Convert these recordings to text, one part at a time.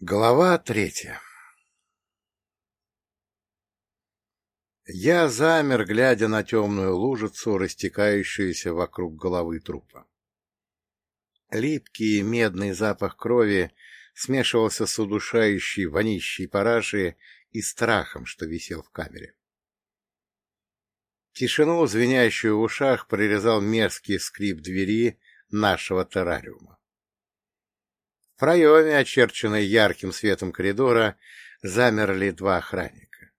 Глава третья Я замер, глядя на темную лужицу, растекающуюся вокруг головы трупа. Липкий медный запах крови смешивался с удушающей вонищей параши и страхом, что висел в камере. Тишину, звенящую в ушах, прорезал мерзкий скрип двери нашего террариума. В проеме, очерченной ярким светом коридора, замерли два охранника.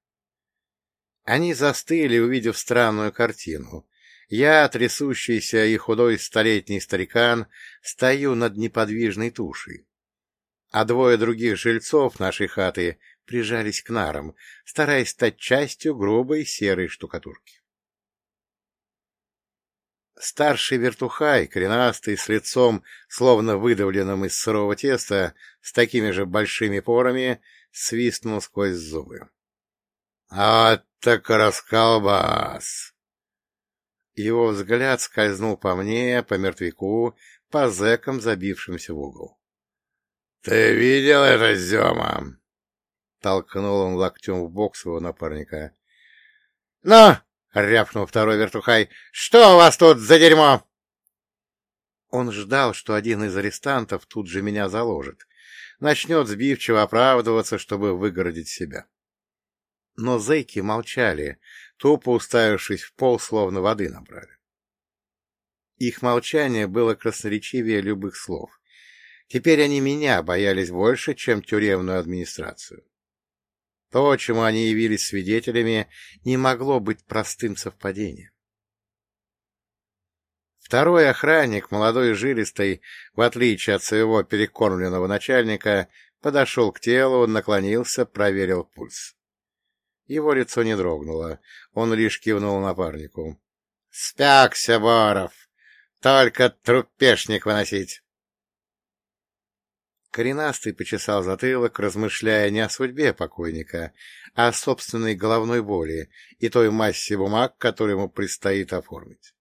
Они застыли, увидев странную картину. Я, трясущийся и худой столетний старикан, стою над неподвижной тушей. А двое других жильцов нашей хаты прижались к нарам, стараясь стать частью грубой серой штукатурки. Старший вертухай, коренастый, с лицом, словно выдавленным из сырого теста, с такими же большими порами, свистнул сквозь зубы. — А так расколбас! Его взгляд скользнул по мне, по мертвяку, по зэкам, забившимся в угол. — Ты видел это, Зема? — толкнул он локтем в бок своего напарника. — Ну, — рявкнул второй вертухай. — Что у вас тут за дерьмо? Он ждал, что один из арестантов тут же меня заложит. Начнет сбивчиво оправдываться, чтобы выгородить себя. Но зэки молчали, тупо уставившись в пол, словно воды набрали. Их молчание было красноречивее любых слов. Теперь они меня боялись больше, чем тюремную администрацию. То, чему они явились свидетелями, не могло быть простым совпадением. Второй охранник, молодой и жилистый, в отличие от своего перекормленного начальника, подошел к телу, наклонился, проверил пульс. Его лицо не дрогнуло, он лишь кивнул напарнику. — Спякся, Боров! Только трупешник выносить! Коренастый почесал затылок, размышляя не о судьбе покойника, а о собственной головной боли и той массе бумаг, которую ему предстоит оформить.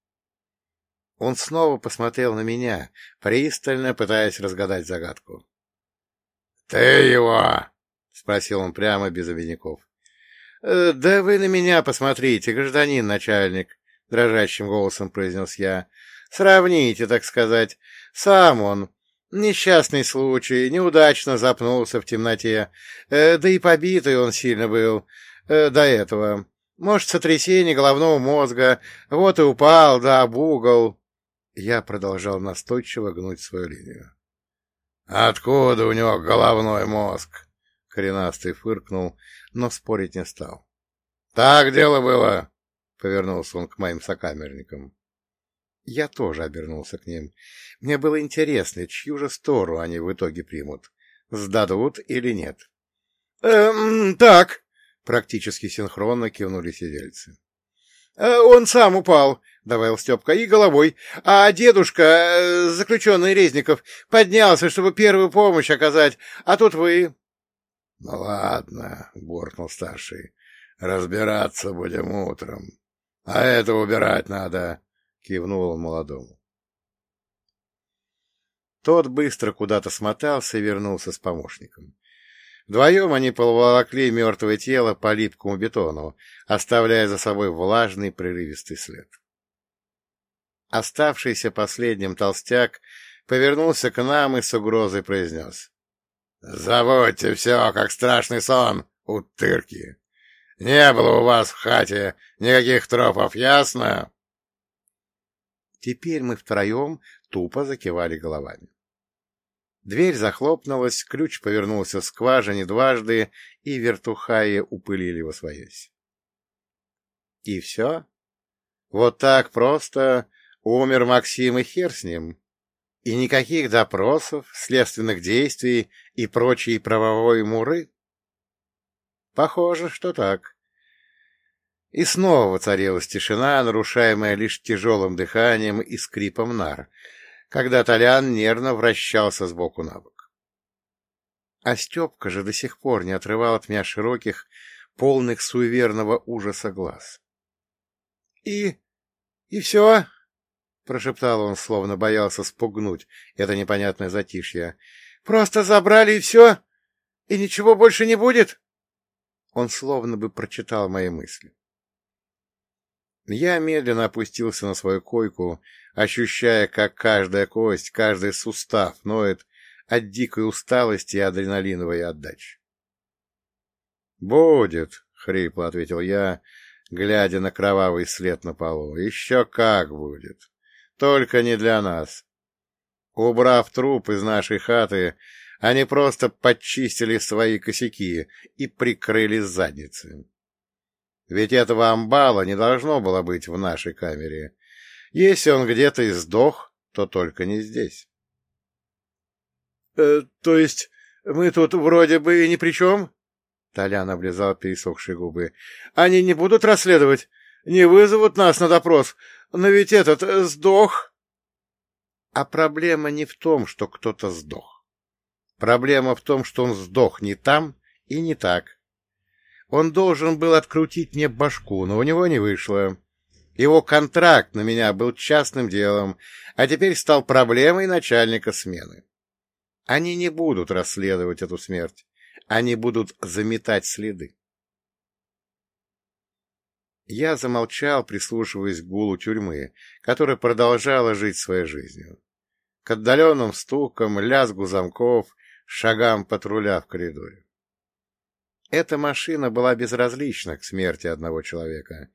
Он снова посмотрел на меня, пристально пытаясь разгадать загадку. — Ты его? — спросил он прямо без обиняков. «Э, — Да вы на меня посмотрите, гражданин начальник, — дрожащим голосом произнес я. — Сравните, так сказать. Сам он, Несчастный случай, неудачно запнулся в темноте. Э, да и побитый он сильно был э, до этого. Может, сотрясение головного мозга. Вот и упал, да, об угол. Я продолжал настойчиво гнуть свою линию. — Откуда у него головной мозг? — коренастый фыркнул, но спорить не стал. — Так дело было, — повернулся он к моим сокамерникам. Я тоже обернулся к ним. Мне было интересно, чью же сторону они в итоге примут. Сдадут или нет. «Эм, так», — практически синхронно кивнули сидельцы. «Э, «Он сам упал», — добавил Степка, — «и головой. А дедушка, э, заключенный Резников, поднялся, чтобы первую помощь оказать, а тут вы...» «Ну ладно», — буркнул старший, — «разбираться будем утром. А это убирать надо кивнул он молодому. Тот быстро куда-то смотался и вернулся с помощником. Вдвоем они поволокли мертвое тело по липкому бетону, оставляя за собой влажный прерывистый след. Оставшийся последним толстяк повернулся к нам и с угрозой произнес. — Забудьте все, как страшный сон, утырки. Не было у вас в хате никаких тропов, ясно? Теперь мы втроем тупо закивали головами. Дверь захлопнулась, ключ повернулся в скважине дважды, и вертухаи упылили во своясь. И все? Вот так просто умер Максим и хер с ним? И никаких допросов, следственных действий и прочей правовой муры? Похоже, что так. И снова воцарилась тишина, нарушаемая лишь тяжелым дыханием и скрипом нар, когда Толян нервно вращался сбоку на бок. А Степка же до сих пор не отрывал от меня широких, полных суеверного ужаса глаз. — И... и все? — прошептал он, словно боялся спугнуть это непонятное затишье. — Просто забрали и все? — И ничего больше не будет? Он словно бы прочитал мои мысли. Я медленно опустился на свою койку, ощущая, как каждая кость, каждый сустав ноет от дикой усталости и адреналиновой отдачи. «Будет», — хрипло ответил я, глядя на кровавый след на полу. «Еще как будет. Только не для нас. Убрав труп из нашей хаты, они просто подчистили свои косяки и прикрыли задницы. Ведь этого амбала не должно было быть в нашей камере. Если он где-то и сдох, то только не здесь. «Э, — То есть мы тут вроде бы ни при чем? Толян облизал пересохшие губы. — Они не будут расследовать? Не вызовут нас на допрос? Но ведь этот сдох... А проблема не в том, что кто-то сдох. Проблема в том, что он сдох не там и не так. Он должен был открутить мне башку, но у него не вышло. Его контракт на меня был частным делом, а теперь стал проблемой начальника смены. Они не будут расследовать эту смерть. Они будут заметать следы. Я замолчал, прислушиваясь к гулу тюрьмы, которая продолжала жить своей жизнью. К отдаленным стукам, лязгу замков, шагам патруля в коридоре. Эта машина была безразлична к смерти одного человека.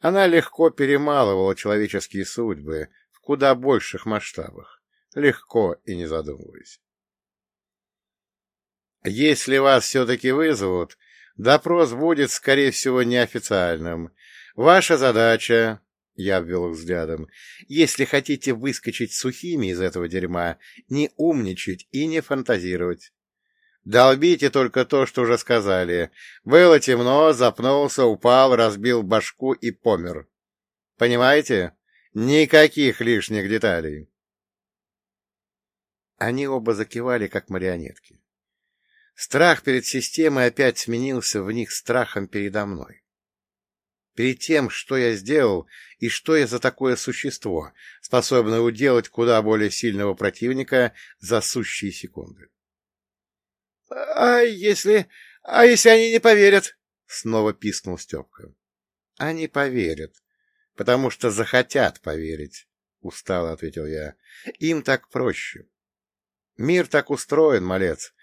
Она легко перемалывала человеческие судьбы в куда больших масштабах, легко и не задумываясь. Если вас все-таки вызовут, допрос будет, скорее всего, неофициальным. Ваша задача, я обвел их взглядом, если хотите выскочить сухими из этого дерьма, не умничать и не фантазировать. Долбите только то, что уже сказали. Было темно, запнулся, упал, разбил башку и помер. Понимаете? Никаких лишних деталей. Они оба закивали, как марионетки. Страх перед системой опять сменился в них страхом передо мной. Перед тем, что я сделал и что я за такое существо, способное уделать куда более сильного противника за сущие секунды. — А если... а если они не поверят? — снова пискнул Степка. — Они поверят, потому что захотят поверить, — устало ответил я. — Им так проще. Мир так устроен, малец,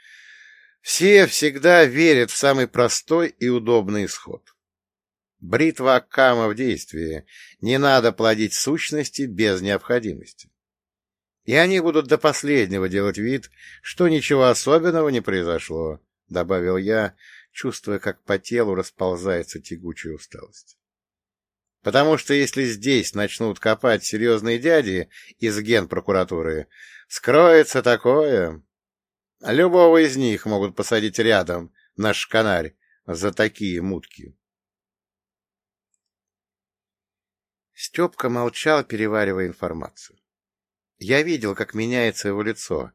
все всегда верят в самый простой и удобный исход. Бритва Аккама в действии. Не надо плодить сущности без необходимости. И они будут до последнего делать вид, что ничего особенного не произошло, — добавил я, чувствуя, как по телу расползается тягучая усталость. Потому что если здесь начнут копать серьезные дяди из генпрокуратуры, скроется такое... Любого из них могут посадить рядом на шканарь за такие мутки. Степка молчал, переваривая информацию. Я видел, как меняется его лицо.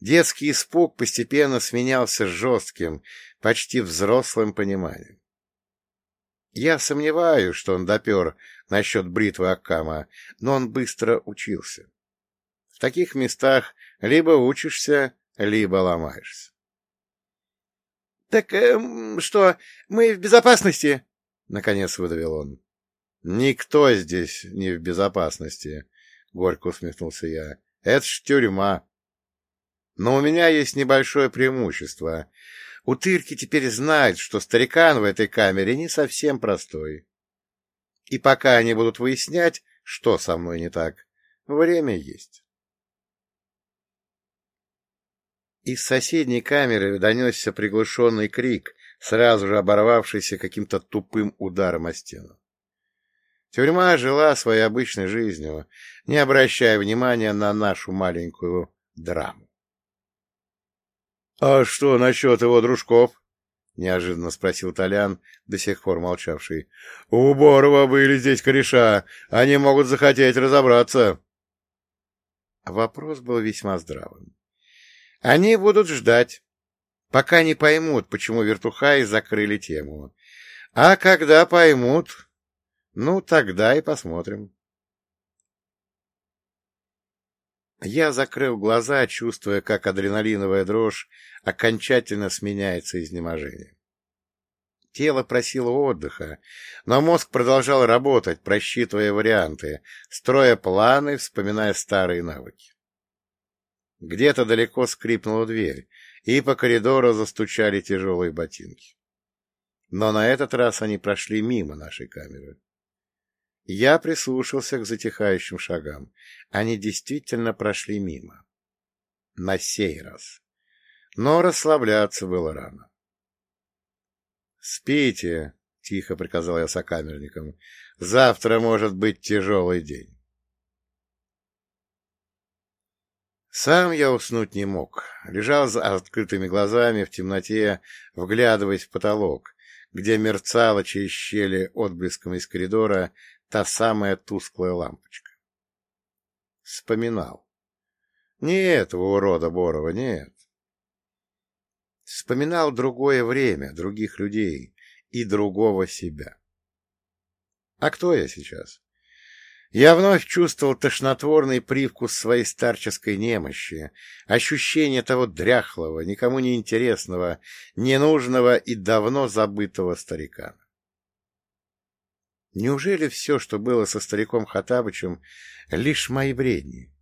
Детский испуг постепенно сменялся жестким, почти взрослым пониманием. Я сомневаюсь, что он допер насчет бритвы Аккама, но он быстро учился. В таких местах либо учишься, либо ломаешься. — Так э, что, мы в безопасности? — наконец выдавил он. — Никто здесь не в безопасности, — горько усмехнулся я. — Это ж тюрьма. Но у меня есть небольшое преимущество. Утырки теперь знают, что старикан в этой камере не совсем простой. И пока они будут выяснять, что со мной не так, время есть. Из соседней камеры донесся приглушенный крик, сразу же оборвавшийся каким-то тупым ударом о стену. Тюрьма жила своей обычной жизнью, не обращая внимания на нашу маленькую драму. — А что насчет его дружков? — неожиданно спросил Толян, до сих пор молчавший. — У Борова были здесь кореша, они могут захотеть разобраться. Вопрос был весьма здравым. Они будут ждать, пока не поймут, почему вертухаи закрыли тему. А когда поймут, ну, тогда и посмотрим. Я закрыл глаза, чувствуя, как адреналиновая дрожь окончательно сменяется изнеможением. Тело просило отдыха, но мозг продолжал работать, просчитывая варианты, строя планы, вспоминая старые навыки. Где-то далеко скрипнула дверь, и по коридору застучали тяжелые ботинки. Но на этот раз они прошли мимо нашей камеры. Я прислушался к затихающим шагам. Они действительно прошли мимо. На сей раз. Но расслабляться было рано. «Спите», — тихо приказал я сокамерникам. «Завтра может быть тяжелый день». Сам я уснуть не мог. Лежал с открытыми глазами в темноте, вглядываясь в потолок, где мерцала через щели отблеском из коридора та самая тусклая лампочка. Вспоминал. Не этого урода Борова, нет. Вспоминал другое время, других людей и другого себя. А кто я сейчас? Я вновь чувствовал тошнотворный привкус своей старческой немощи, ощущение того дряхлого, никому не интересного, ненужного и давно забытого старика. Неужели все, что было со стариком Хатабычем, лишь мои бредни?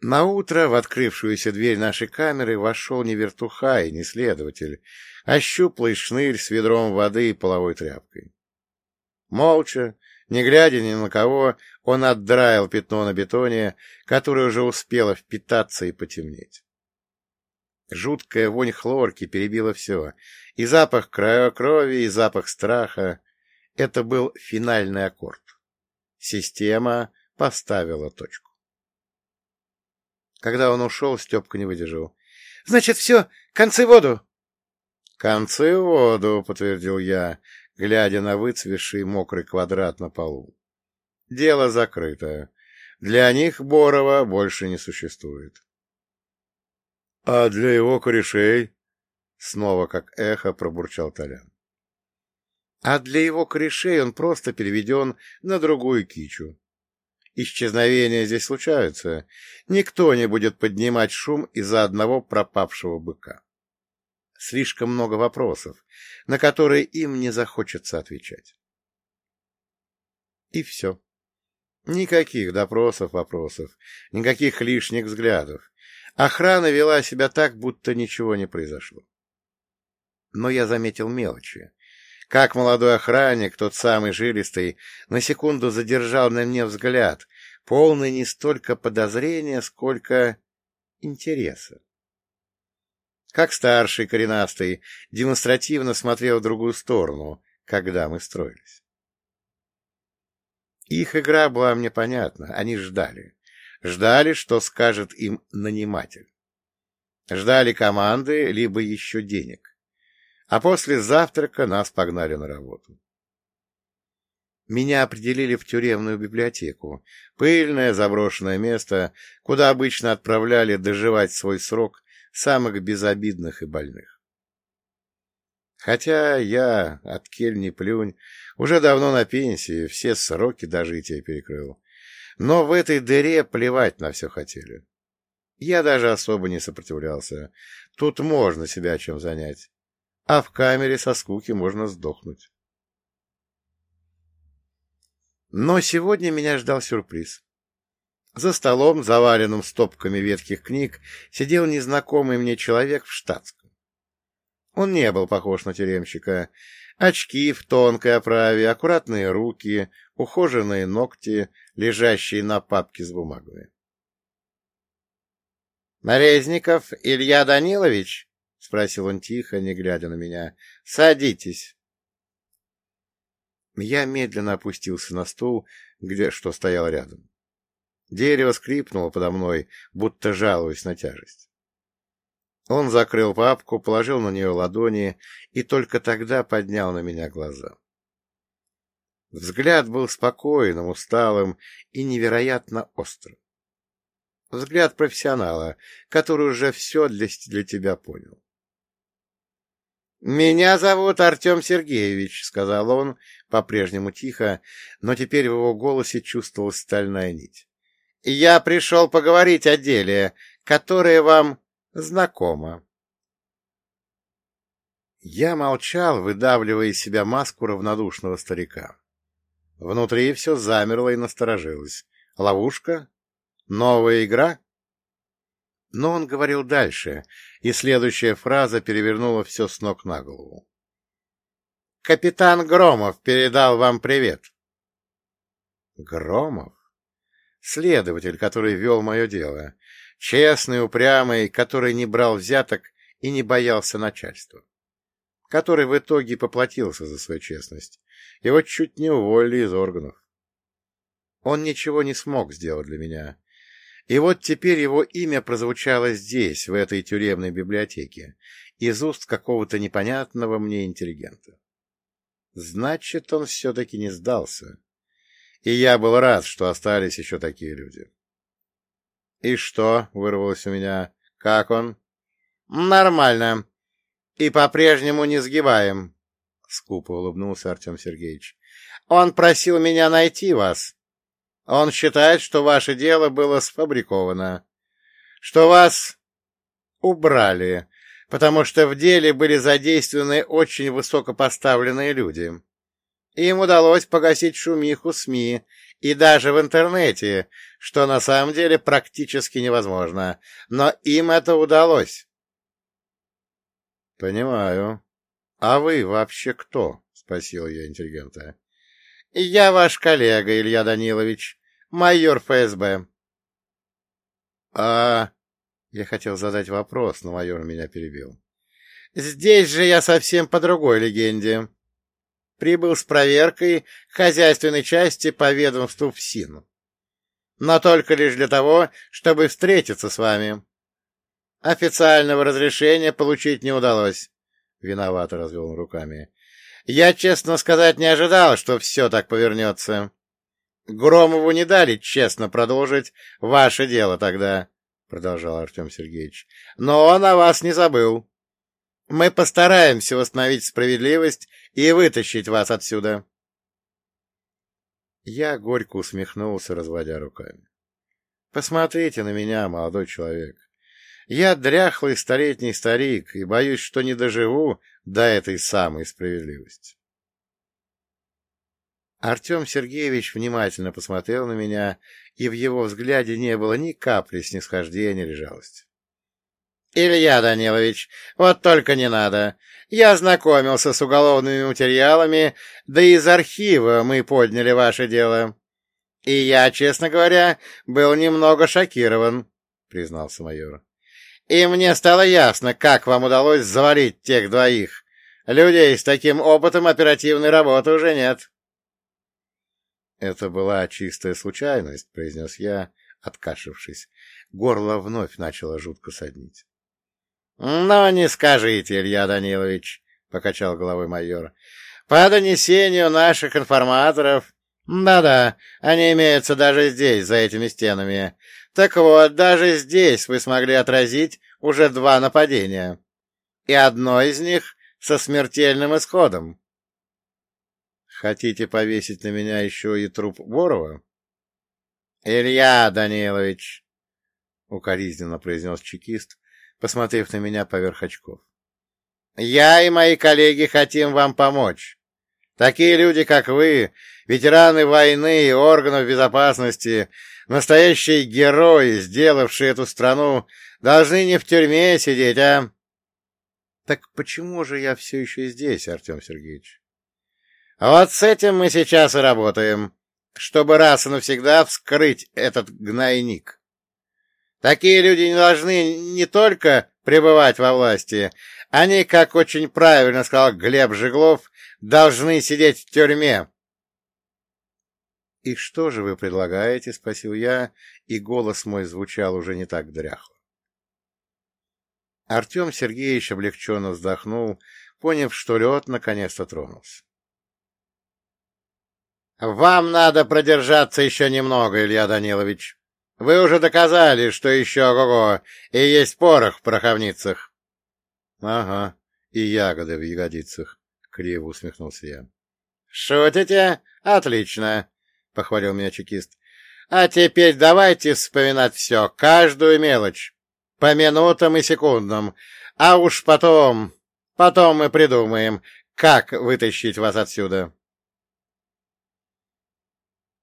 На утро в открывшуюся дверь нашей камеры вошел не вертухай, не следователь, а щуплый шнырь с ведром воды и половой тряпкой. Молча, не глядя ни на кого, он отдраил пятно на бетоне, которое уже успело впитаться и потемнеть. Жуткая вонь хлорки перебила все, и запах крови, и запах страха. Это был финальный аккорд. Система поставила точку. Когда он ушел, Степка не выдержал. — Значит, все, концы воду! — Концы воду, — подтвердил я, глядя на выцвевший мокрый квадрат на полу. — Дело закрыто. Для них Борова больше не существует. — А для его корешей? — снова как эхо пробурчал Толян. — А для его корешей он просто переведен на другую кичу. Исчезновения здесь случаются. Никто не будет поднимать шум из-за одного пропавшего быка. Слишком много вопросов, на которые им не захочется отвечать. И все. Никаких допросов, вопросов, никаких лишних взглядов. Охрана вела себя так, будто ничего не произошло. Но я заметил мелочи. Как молодой охранник, тот самый жилистый, на секунду задержал на мне взгляд, полный не столько подозрения, сколько интереса. Как старший коренастый демонстративно смотрел в другую сторону, когда мы строились. Их игра была мне понятна, они ждали. Ждали, что скажет им наниматель. Ждали команды, либо еще денег а после завтрака нас погнали на работу. Меня определили в тюремную библиотеку, пыльное заброшенное место, куда обычно отправляли доживать свой срок самых безобидных и больных. Хотя я, от кель не плюнь, уже давно на пенсии, все сроки дожития перекрыл. Но в этой дыре плевать на все хотели. Я даже особо не сопротивлялся. Тут можно себя чем занять а в камере со скуки можно сдохнуть. Но сегодня меня ждал сюрприз. За столом, заваленным стопками ветхих книг, сидел незнакомый мне человек в штатском. Он не был похож на тюремщика. Очки в тонкой оправе, аккуратные руки, ухоженные ногти, лежащие на папке с бумагами. — Нарезников Илья Данилович? — спросил он тихо, не глядя на меня. — Садитесь. Я медленно опустился на стул, где что стоял рядом. Дерево скрипнуло подо мной, будто жалуясь на тяжесть. Он закрыл папку, положил на нее ладони и только тогда поднял на меня глаза. Взгляд был спокойным, усталым и невероятно острым. Взгляд профессионала, который уже все для, для тебя понял. — Меня зовут Артем Сергеевич, — сказал он, по-прежнему тихо, но теперь в его голосе чувствовалась стальная нить. — Я пришел поговорить о деле, которое вам знакомо. Я молчал, выдавливая из себя маску равнодушного старика. Внутри все замерло и насторожилось. Ловушка? Новая игра? Но он говорил дальше, и следующая фраза перевернула все с ног на голову. «Капитан Громов передал вам привет». «Громов?» Следователь, который вел мое дело. Честный, упрямый, который не брал взяток и не боялся начальства. Который в итоге поплатился за свою честность. Его чуть не уволили из органов. Он ничего не смог сделать для меня. И вот теперь его имя прозвучало здесь, в этой тюремной библиотеке, из уст какого-то непонятного мне интеллигента. Значит, он все-таки не сдался. И я был рад, что остались еще такие люди. — И что? — вырвалось у меня. — Как он? — Нормально. И по-прежнему не сгибаем, — скупо улыбнулся Артем Сергеевич. — Он просил меня найти вас. Он считает, что ваше дело было сфабриковано, что вас убрали, потому что в деле были задействованы очень высокопоставленные люди. Им удалось погасить шумиху СМИ и даже в интернете, что на самом деле практически невозможно, но им это удалось. — Понимаю. А вы вообще кто? — спросил я интеллигента. — Я ваш коллега, Илья Данилович, майор ФСБ. — А... Я хотел задать вопрос, но майор меня перебил. — Здесь же я совсем по другой легенде. Прибыл с проверкой хозяйственной части по ведомству ФСИН. Но только лишь для того, чтобы встретиться с вами. Официального разрешения получить не удалось. Виновато развел он руками. Я, честно сказать, не ожидал, что все так повернется. Громову не дали честно продолжить ваше дело тогда, — продолжал Артем Сергеевич. — Но он о вас не забыл. Мы постараемся восстановить справедливость и вытащить вас отсюда. Я горько усмехнулся, разводя руками. — Посмотрите на меня, молодой человек. Я дряхлый столетний старик и боюсь, что не доживу до этой самой справедливости. Артем Сергеевич внимательно посмотрел на меня, и в его взгляде не было ни капли снисхождения или жалости. — Илья Данилович, вот только не надо. Я ознакомился с уголовными материалами, да из архива мы подняли ваше дело. И я, честно говоря, был немного шокирован, — признался майор. — И мне стало ясно, как вам удалось завалить тех двоих. Людей с таким опытом оперативной работы уже нет. — «Это была чистая случайность», — произнес я, откашившись. Горло вновь начало жутко соднить. «Но не скажите, Илья Данилович», — покачал головой майор. «По донесению наших информаторов...» «Да-да, они имеются даже здесь, за этими стенами. Так вот, даже здесь вы смогли отразить уже два нападения. И одно из них со смертельным исходом. Хотите повесить на меня еще и труп Борова? — Илья Данилович, — укоризненно произнес чекист, посмотрев на меня поверх очков. — Я и мои коллеги хотим вам помочь. Такие люди, как вы, ветераны войны и органов безопасности, настоящие герои, сделавшие эту страну, должны не в тюрьме сидеть, а... — Так почему же я все еще здесь, Артем Сергеевич? Вот с этим мы сейчас и работаем, чтобы раз и навсегда вскрыть этот гнойник. Такие люди не должны не только пребывать во власти, они, как очень правильно сказал Глеб Жеглов, должны сидеть в тюрьме. — И что же вы предлагаете? — спросил я, и голос мой звучал уже не так дряхло. Артем Сергеевич облегченно вздохнул, поняв, что лед наконец-то тронулся. Вам надо продержаться еще немного, Илья Данилович. Вы уже доказали, что еще ого-го, и есть порох в пороховницах. — Ага, и ягоды в ягодицах, — криво усмехнулся я. — Шутите? Отлично, — похвалил меня чекист. — А теперь давайте вспоминать все, каждую мелочь, по минутам и секундам, а уж потом, потом мы придумаем, как вытащить вас отсюда.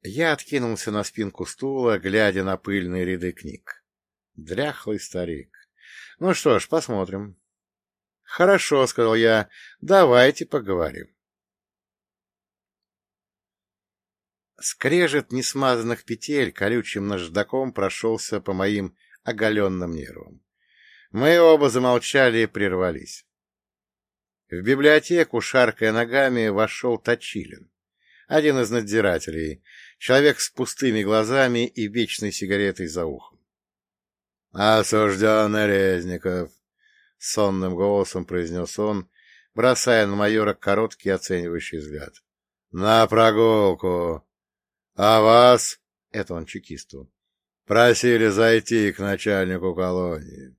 Я откинулся на спинку стула, глядя на пыльные ряды книг. Дряхлый старик. Ну что ж, посмотрим. — Хорошо, — сказал я, — давайте поговорим. Скрежет несмазанных петель колючим наждаком прошелся по моим оголенным нервам. Мы оба замолчали и прервались. В библиотеку, шаркая ногами, вошел Точилин, один из надзирателей, человек с пустыми глазами и вечной сигаретой за ухом. — Осужденный Резников! — сонным голосом произнес он, бросая на майора короткий оценивающий взгляд. — На прогулку! А вас, — это он чекисту, — просили зайти к начальнику колонии.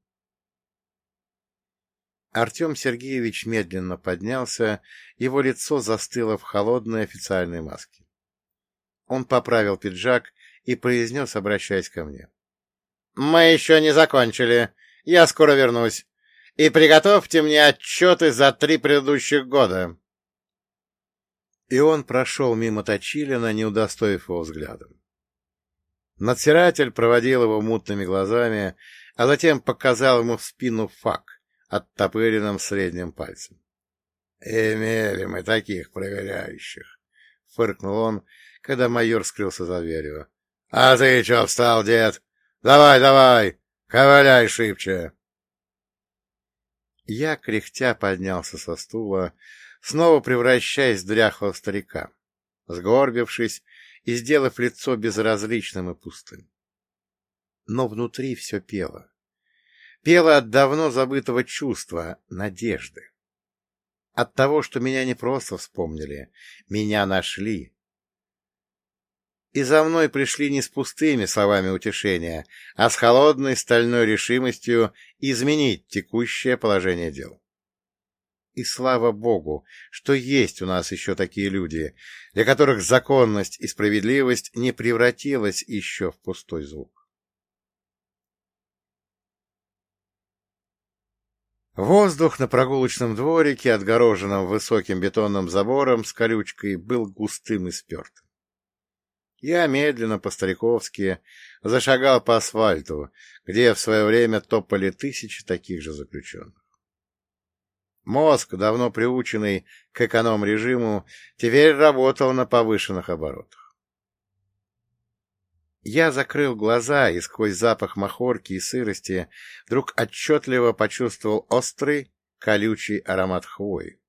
Артем Сергеевич медленно поднялся, его лицо застыло в холодной официальной маске. Он поправил пиджак и произнес, обращаясь ко мне. — Мы еще не закончили. Я скоро вернусь. И приготовьте мне отчеты за три предыдущих года. И он прошел мимо Точилина, не удостоив его взглядом. Надзиратель проводил его мутными глазами, а затем показал ему в спину фак, оттопыренным средним пальцем. — Имели мы таких проверяющих, — фыркнул он, когда майор скрылся за дверью. — А ты чё встал, дед? Давай, давай, ковыляй шибче. Я, кряхтя, поднялся со стула, снова превращаясь в дряхлого старика, сгорбившись и сделав лицо безразличным и пустым. Но внутри все пело. Пело от давно забытого чувства, надежды. От того, что меня не просто вспомнили, меня нашли. И за мной пришли не с пустыми словами утешения, а с холодной стальной решимостью изменить текущее положение дел. И слава Богу, что есть у нас еще такие люди, для которых законность и справедливость не превратилась еще в пустой звук. Воздух на прогулочном дворике, отгороженном высоким бетонным забором с колючкой, был густым и спертым. Я медленно, по-стариковски, зашагал по асфальту, где в свое время топали тысячи таких же заключенных. Мозг, давно приученный к эконом-режиму, теперь работал на повышенных оборотах. Я закрыл глаза и сквозь запах махорки и сырости вдруг отчетливо почувствовал острый, колючий аромат хвои.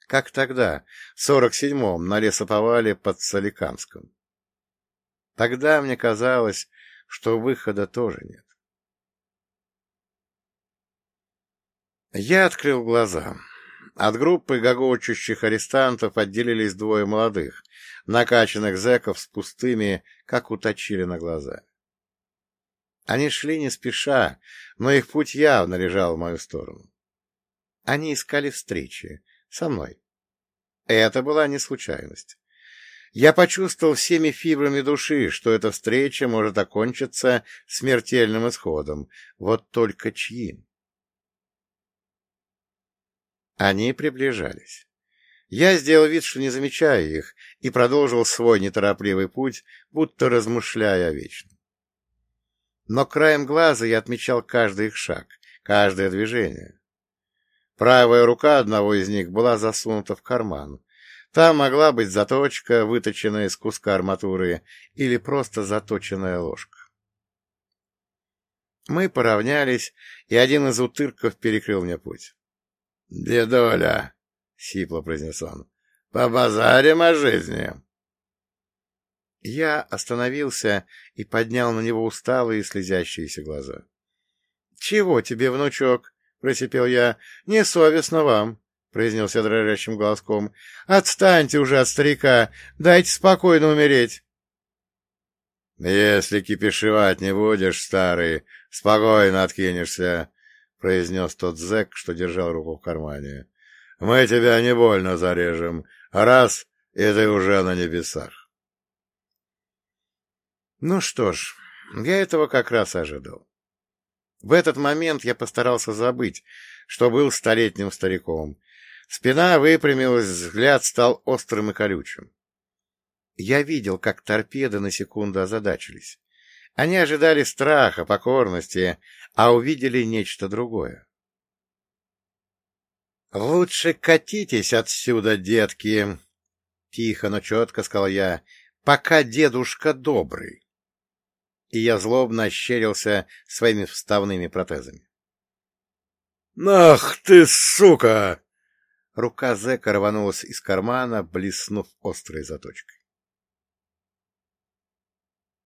Как тогда, в сорок седьмом, на лесоповале под Соликамском. Тогда мне казалось, что выхода тоже нет. Я открыл глаза. От группы гогочущих арестантов отделились двое молодых, накачанных зэков с пустыми, как уточили на глаза. Они шли не спеша, но их путь явно лежал в мою сторону. Они искали встречи со мной. Это была не случайность. Я почувствовал всеми фибрами души, что эта встреча может окончиться смертельным исходом. Вот только чьим? Они приближались. Я сделал вид, что не замечаю их, и продолжил свой неторопливый путь, будто размышляя о вечном. Но краем глаза я отмечал каждый их шаг, каждое движение. Правая рука одного из них была засунута в карман. Там могла быть заточка, выточенная из куска арматуры, или просто заточенная ложка. Мы поравнялись, и один из утырков перекрыл мне путь. — Дедуля, — сипло произнес он, — побазарим о жизни. Я остановился и поднял на него усталые слезящиеся глаза. — Чего тебе, внучок? — просипел я. — Несовестно вам, — произнес я дрожащим голоском. — Отстаньте уже от старика, дайте спокойно умереть. — Если кипишевать не будешь, старый, спокойно откинешься, — произнес тот зэк, что держал руку в кармане. — Мы тебя не больно зарежем. Раз, и ты уже на небесах. Ну что ж, я этого как раз ожидал. В этот момент я постарался забыть, что был столетним стариком. Спина выпрямилась, взгляд стал острым и колючим. Я видел, как торпеды на секунду озадачились. Они ожидали страха, покорности, а увидели нечто другое. — Лучше катитесь отсюда, детки, — тихо, но четко сказал я, — пока дедушка добрый. И я злобно ощерился своими вставными протезами. — Ах ты, сука! Рука зэка рванулась из кармана, блеснув острой заточкой.